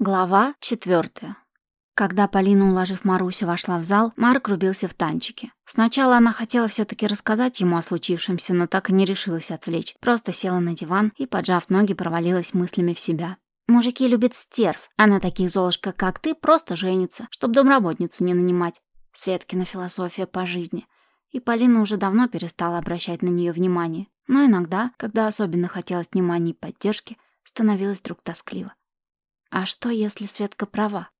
Глава четвертая. Когда Полина, уложив Марусю, вошла в зал, Марк рубился в танчике. Сначала она хотела все таки рассказать ему о случившемся, но так и не решилась отвлечь. Просто села на диван и, поджав ноги, провалилась мыслями в себя. Мужики любят стерв, а на таких золушка, как ты, просто женится, чтоб домработницу не нанимать. Светкина философия по жизни. И Полина уже давно перестала обращать на нее внимание. Но иногда, когда особенно хотелось внимания и поддержки, становилось вдруг тоскливо. А что, если Светка права?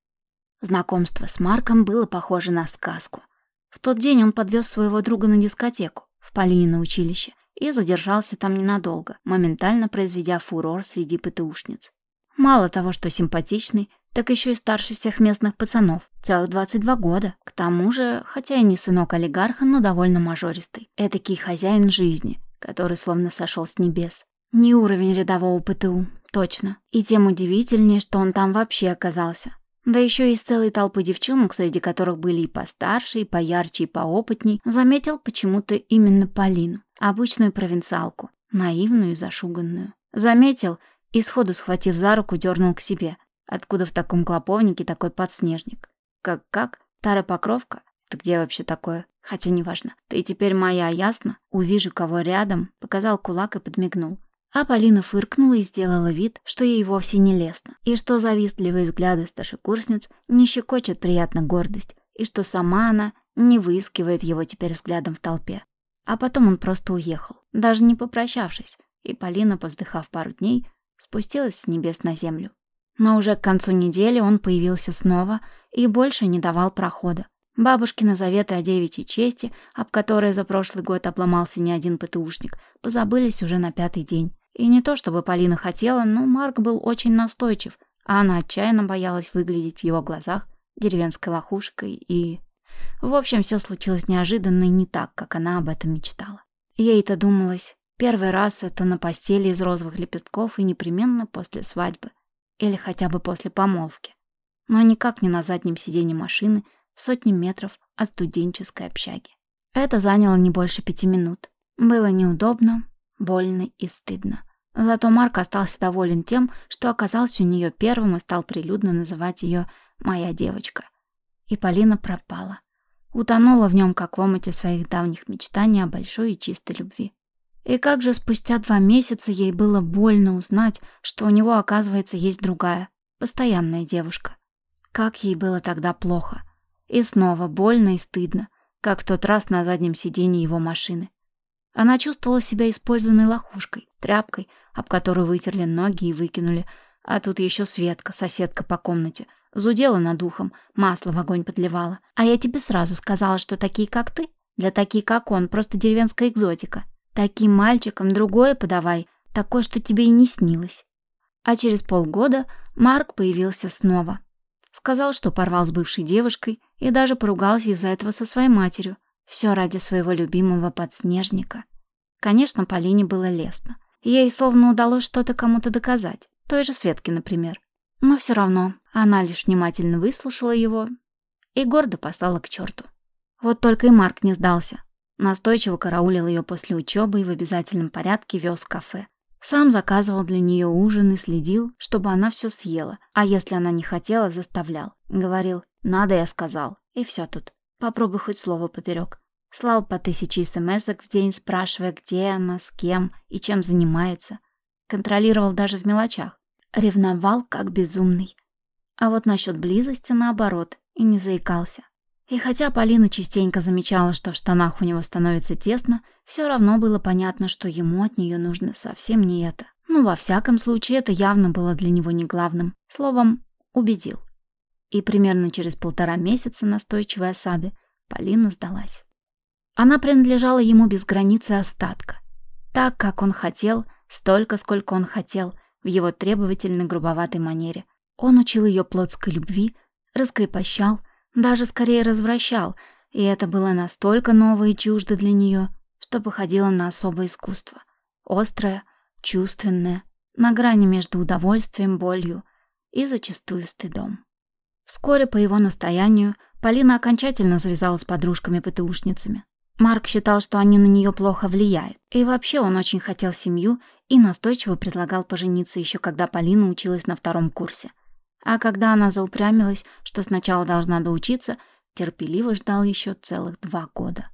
Знакомство с Марком было похоже на сказку. В тот день он подвез своего друга на дискотеку в Полинино училище и задержался там ненадолго, моментально произведя фурор среди ПТУшниц. Мало того, что симпатичный, так еще и старше всех местных пацанов. Целых 22 года. К тому же, хотя и не сынок олигарха, но довольно мажористый. Этакий хозяин жизни, который словно сошел с небес. Не уровень рядового ПТУ, Точно. И тем удивительнее, что он там вообще оказался. Да еще из целой толпы девчонок, среди которых были и постарше, и поярче, и поопытней, заметил почему-то именно Полину, обычную провинциалку, наивную и зашуганную. Заметил и сходу схватив за руку, дернул к себе. Откуда в таком клоповнике такой подснежник? Как-как? Старая покровка? Это где вообще такое? Хотя неважно. Ты теперь моя, ясно? Увижу кого рядом. Показал кулак и подмигнул. А Полина фыркнула и сделала вид, что ей вовсе не лестно, и что завистливые взгляды старшекурсниц не щекочет приятно гордость, и что сама она не выискивает его теперь взглядом в толпе. А потом он просто уехал, даже не попрощавшись, и Полина, повздыхав пару дней, спустилась с небес на землю. Но уже к концу недели он появился снова и больше не давал прохода. Бабушкины заветы о девичьей чести, об которой за прошлый год обломался не один ПТУшник, позабылись уже на пятый день. И не то чтобы Полина хотела, но Марк был очень настойчив, а она отчаянно боялась выглядеть в его глазах деревенской лохушкой и... В общем, все случилось неожиданно и не так, как она об этом мечтала. Ей-то думалось, первый раз это на постели из розовых лепестков и непременно после свадьбы. Или хотя бы после помолвки. Но никак не на заднем сиденье машины в сотни метров от студенческой общаги. Это заняло не больше пяти минут. Было неудобно, больно и стыдно. Зато Марк остался доволен тем, что оказался у нее первым и стал прилюдно называть ее «моя девочка». И Полина пропала. Утонула в нем, как в омуте своих давних мечтаний о большой и чистой любви. И как же спустя два месяца ей было больно узнать, что у него, оказывается, есть другая, постоянная девушка. Как ей было тогда плохо. И снова больно и стыдно, как в тот раз на заднем сиденье его машины. Она чувствовала себя использованной лохушкой, тряпкой, об которую вытерли ноги и выкинули. А тут еще Светка, соседка по комнате, зудела над ухом, масло в огонь подливала. А я тебе сразу сказала, что такие, как ты, для таких, как он, просто деревенская экзотика. Таким мальчикам другое подавай, такое, что тебе и не снилось. А через полгода Марк появился снова. Сказал, что порвал с бывшей девушкой и даже поругался из-за этого со своей матерью. Все ради своего любимого подснежника. Конечно, Полине было лестно. Ей словно удалось что-то кому-то доказать. Той же Светке, например. Но все равно она лишь внимательно выслушала его и гордо послала к черту. Вот только и Марк не сдался. Настойчиво караулил ее после учебы и в обязательном порядке вез в кафе. Сам заказывал для нее ужин и следил, чтобы она все съела. А если она не хотела, заставлял. Говорил «надо, я сказал». И все тут. Попробуй хоть слово поперек. Слал по тысяче смс в день, спрашивая, где она, с кем и чем занимается. Контролировал даже в мелочах. Ревновал, как безумный. А вот насчет близости, наоборот, и не заикался. И хотя Полина частенько замечала, что в штанах у него становится тесно, все равно было понятно, что ему от нее нужно совсем не это. Ну, во всяком случае, это явно было для него не главным. Словом, убедил и примерно через полтора месяца настойчивой осады Полина сдалась. Она принадлежала ему без границы остатка. Так, как он хотел, столько, сколько он хотел, в его требовательной грубоватой манере. Он учил ее плотской любви, раскрепощал, даже скорее развращал, и это было настолько новое и чуждо для нее, что походило на особое искусство. Острое, чувственное, на грани между удовольствием, болью и зачастую стыдом. Вскоре по его настоянию Полина окончательно завязала с подружками-ПТУшницами. Марк считал, что они на нее плохо влияют. И вообще он очень хотел семью и настойчиво предлагал пожениться еще когда Полина училась на втором курсе. А когда она заупрямилась, что сначала должна доучиться, терпеливо ждал еще целых два года.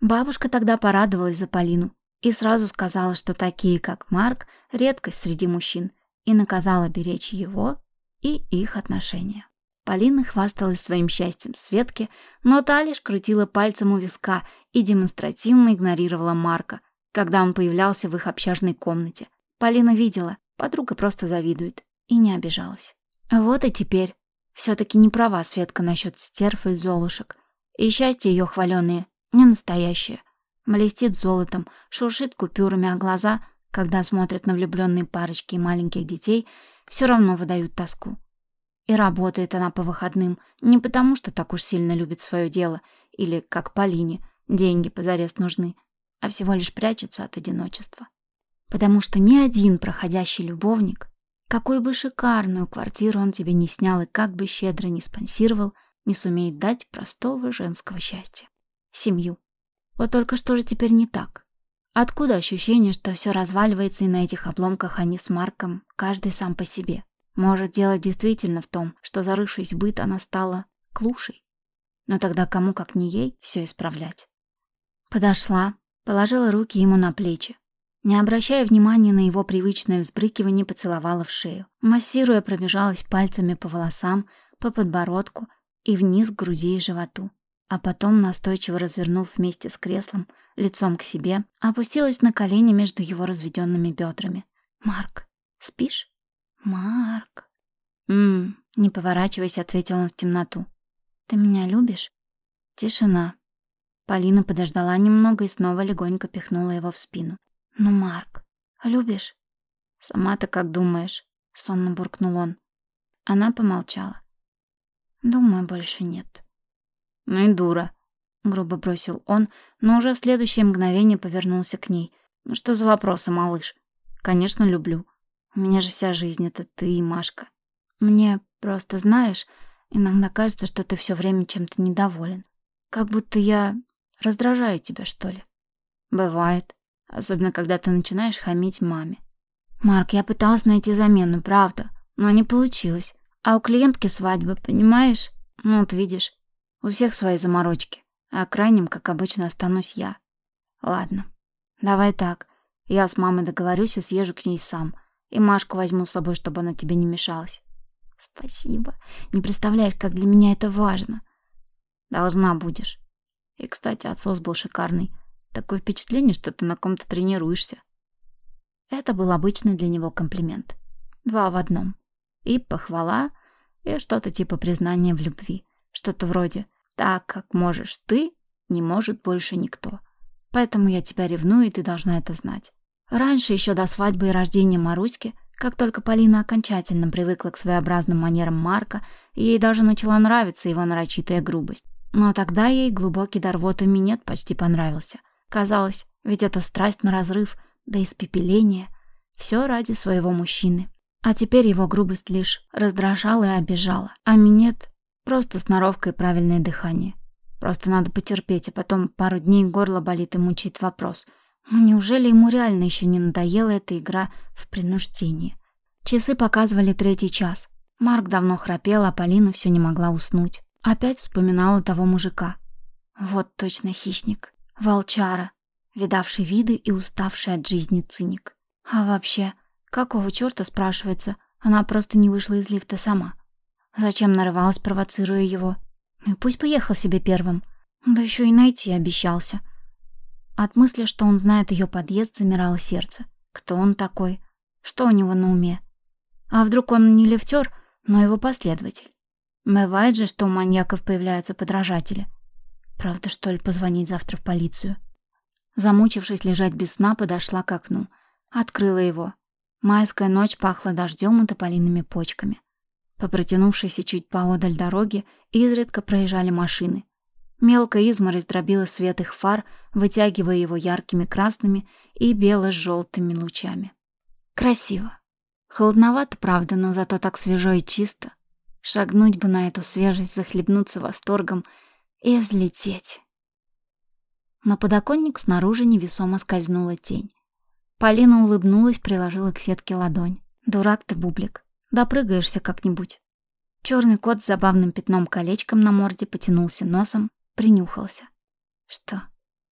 Бабушка тогда порадовалась за Полину и сразу сказала, что такие, как Марк, редкость среди мужчин, и наказала беречь его и их отношения. Полина хвасталась своим счастьем Светке, но та лишь крутила пальцем у виска и демонстративно игнорировала Марка, когда он появлялся в их общажной комнате. Полина видела, подруга просто завидует, и не обижалась. Вот и теперь. Все-таки не права Светка насчет стерфа и золушек. И счастье ее хваленые, не настоящее. Блестит золотом, шуршит купюрами, а глаза, когда смотрят на влюбленные парочки и маленьких детей, все равно выдают тоску. И работает она по выходным не потому, что так уж сильно любит свое дело, или, как Полине, деньги позарез нужны, а всего лишь прячется от одиночества. Потому что ни один проходящий любовник, какую бы шикарную квартиру он тебе не снял и как бы щедро не спонсировал, не сумеет дать простого женского счастья. Семью. Вот только что же теперь не так? Откуда ощущение, что все разваливается и на этих обломках они с Марком, каждый сам по себе? Может, дело действительно в том, что, зарывшись в быт, она стала клушей. Но тогда кому, как не ей, все исправлять? Подошла, положила руки ему на плечи. Не обращая внимания на его привычное взбрыкивание, поцеловала в шею. Массируя, пробежалась пальцами по волосам, по подбородку и вниз к груди и животу. А потом, настойчиво развернув вместе с креслом, лицом к себе, опустилась на колени между его разведенными бедрами. «Марк, спишь?» «Марк...» «Ммм...» — не поворачиваясь, ответил он в темноту. «Ты меня любишь?» Тишина. Полина подождала немного и снова легонько пихнула его в спину. «Ну, Марк, любишь?» «Сама-то как думаешь?» — сонно буркнул он. Она помолчала. «Думаю, больше нет». «Ну и дура», — грубо бросил он, но уже в следующее мгновение повернулся к ней. «Ну что за вопросы, малыш?» «Конечно, люблю. Меня же вся жизнь — это ты и Машка. Мне просто, знаешь, иногда кажется, что ты все время чем-то недоволен. Как будто я раздражаю тебя, что ли. Бывает. Особенно, когда ты начинаешь хамить маме. Марк, я пыталась найти замену, правда, но не получилось. А у клиентки свадьба, понимаешь? Ну вот видишь, у всех свои заморочки. А крайним, как обычно, останусь я. Ладно, давай так. Я с мамой договорюсь и съезжу к ней сам. И Машку возьму с собой, чтобы она тебе не мешалась. Спасибо. Не представляешь, как для меня это важно. Должна будешь. И, кстати, отсос был шикарный. Такое впечатление, что ты на ком-то тренируешься. Это был обычный для него комплимент. Два в одном. И похвала, и что-то типа признания в любви. Что-то вроде «так, как можешь ты, не может больше никто». Поэтому я тебя ревную, и ты должна это знать. Раньше, еще до свадьбы и рождения Маруськи, как только Полина окончательно привыкла к своеобразным манерам Марка, ей даже начала нравиться его нарочитая грубость. Но тогда ей глубокий дар вот и минет почти понравился. Казалось, ведь это страсть на разрыв, до испепеления. Все ради своего мужчины. А теперь его грубость лишь раздражала и обижала. А минет — просто сноровка и правильное дыхание. Просто надо потерпеть, а потом пару дней горло болит и мучает вопрос — но неужели ему реально еще не надоела эта игра в принуждение? Часы показывали третий час. Марк давно храпел, а Полина все не могла уснуть. Опять вспоминала того мужика. Вот точно хищник. Волчара, видавший виды и уставший от жизни циник. А вообще, какого черта, спрашивается, она просто не вышла из лифта сама? Зачем нарывалась, провоцируя его? Ну и пусть поехал себе первым. Да еще и найти обещался. От мысли, что он знает ее подъезд, замирало сердце. Кто он такой? Что у него на уме? А вдруг он не лифтер, но его последователь? Бывает же, что у маньяков появляются подражатели. Правда, что ли, позвонить завтра в полицию? Замучившись лежать без сна, подошла к окну. Открыла его. Майская ночь пахла дождем и тополиными почками. По протянувшейся чуть поодаль дороги изредка проезжали машины. Мелкая изморозь дробила свет их фар, вытягивая его яркими красными и бело-желтыми лучами. Красиво. Холодновато, правда, но зато так свежо и чисто. Шагнуть бы на эту свежесть, захлебнуться восторгом и взлететь. На подоконник снаружи невесомо скользнула тень. Полина улыбнулась, приложила к сетке ладонь. «Дурак ты, Бублик. Допрыгаешься как-нибудь. Черный кот с забавным пятном-колечком на морде потянулся носом, принюхался. Что,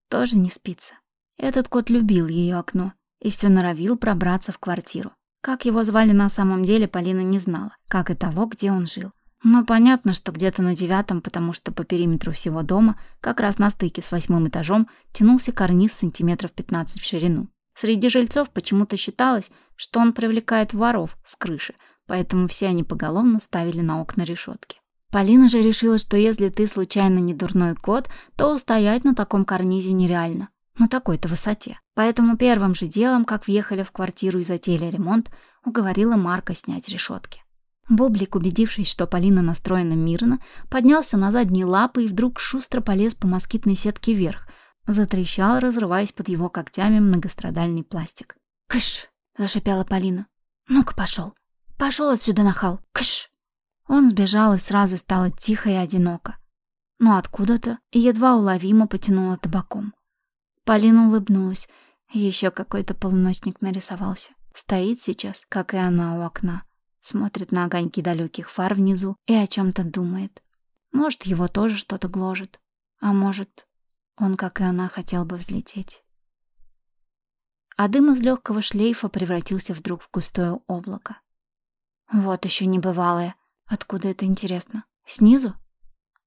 тоже не спится? Этот кот любил ее окно и все норовил пробраться в квартиру. Как его звали на самом деле, Полина не знала, как и того, где он жил. Но понятно, что где-то на девятом, потому что по периметру всего дома, как раз на стыке с восьмым этажом, тянулся карниз сантиметров 15 в ширину. Среди жильцов почему-то считалось, что он привлекает воров с крыши, поэтому все они поголовно ставили на окна решетки. Полина же решила, что если ты случайно не дурной кот, то устоять на таком карнизе нереально, на такой-то высоте. Поэтому первым же делом, как въехали в квартиру и затеяли ремонт, уговорила Марка снять решетки. Боблик, убедившись, что Полина настроена мирно, поднялся на задние лапы и вдруг шустро полез по москитной сетке вверх. Затрещал, разрываясь под его когтями многострадальный пластик. «Кыш!» — зашипела Полина. «Ну-ка, пошел! Пошел отсюда, нахал! Кыш!» Он сбежал, и сразу стало тихо и одиноко. Но откуда-то едва уловимо потянуло табаком. Полина улыбнулась. Еще какой-то полуночник нарисовался. Стоит сейчас, как и она у окна смотрит на огоньки далеких фар внизу и о чем-то думает. Может, его тоже что-то гложет, а может, он, как и она, хотел бы взлететь. А дым из легкого шлейфа превратился вдруг в густое облако. Вот еще небывалое. Откуда это интересно? Снизу?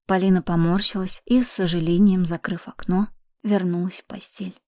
Полина поморщилась и, с сожалением, закрыв окно, вернулась в постель.